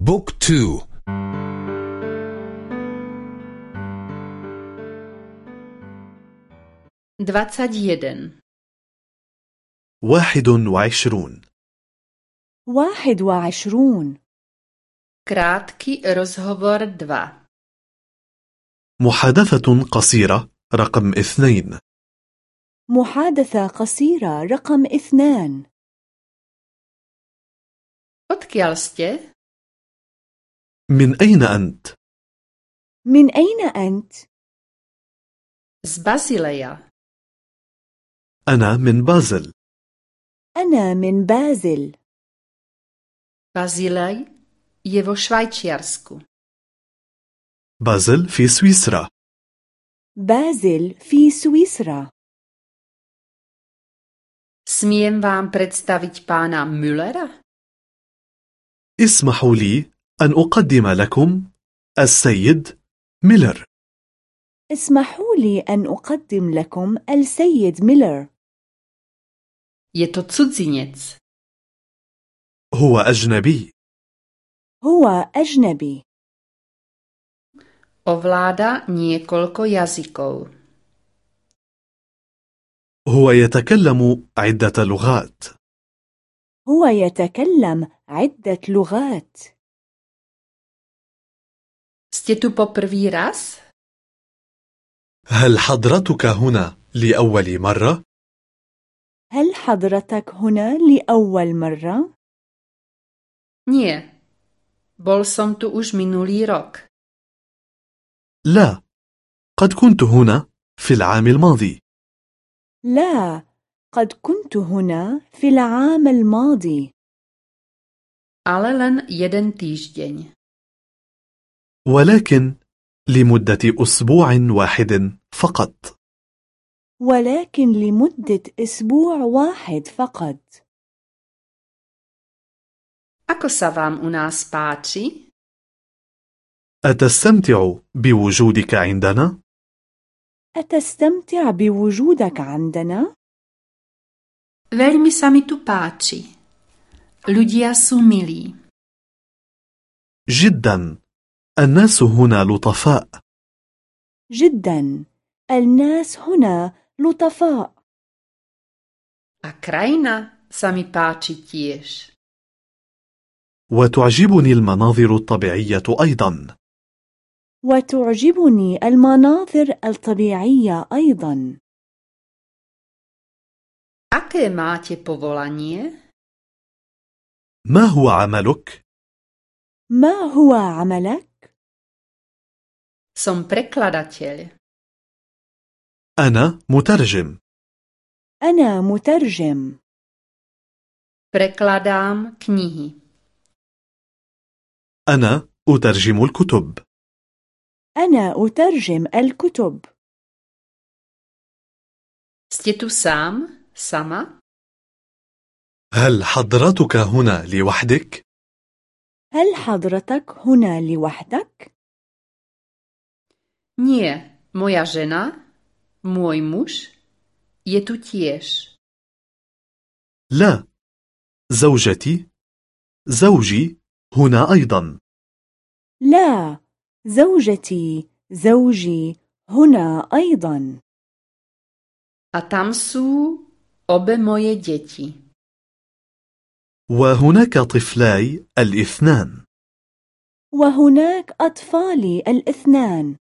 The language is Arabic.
بوك تو dvacet jeden. واحد وعشرون. واحد وعشرون. Krátký rozhovor dva. محادثة قصيرة رقم اثنين. محادثة قصيرة رقم اثنان. Odkiaľ ste? من أين أنت؟ من أين أنت؟ Z. أنا من بازل أنا من بازل Bazilej je vo Švajčiarsku. بازل في سويسرا بازل في سويسرا Smiem vám predstaviť pána Müllera? اسمحوا لي أن أقدم لكم السيد ميلر. اسمحوا لي أن أقدم لكم السيد ميلر. هو أجنبي. هو أجنبي. Ovláda niekoľko jazykov. هو يتكلم عدة لغات. هو يتكلم عدة لغات. Ste tu po prvý raz? هل حضرتك هنا لأول مرة؟ هل حضرتك هنا لأول مرة؟ Nie. Bol som tu už minulý rok. لا قد كنت هنا في العام الماضي لا قد كنت هنا في العام الماضي Ale len jeden týždeň. ولكن لمدة أسبوع واحد فقط ولكن لمدة أسبوع واحد فقط Ako sa u? أتستمتع بوجودك عندنا؟ أتستمتع بوجودك عندنا؟ Veľmi sa mi tu páči. Ľudia sú milí. جدا الناس هنا لطفاء جدا الناس هنا لطفاء A krajina sa mi tiež. وتعجبني المناظر الطبيعية أيضا وتعجبني المناظر الطبيعية أيضا Aké máte povolanie? ما هو عملك؟ ما هو عملك؟ Som prekladateľ. أنا مترجم أنا مترجم Prekladám knihy. أنا أترجم الكتب أنا أترجم الكتب Ste tu sám? Sama? هل حضرتك هنا لوحدك؟ هل حضرتك هنا لوحدك؟ Nie. Moja žena, môj muž, je tu tiež. لا زوجتي زوجي هنا أيضا لا زوجتي زوجي هنا أيضا A tam sú obe moje deti. وهناك طفلاي الاثنان وهناك أطفالي الاثنان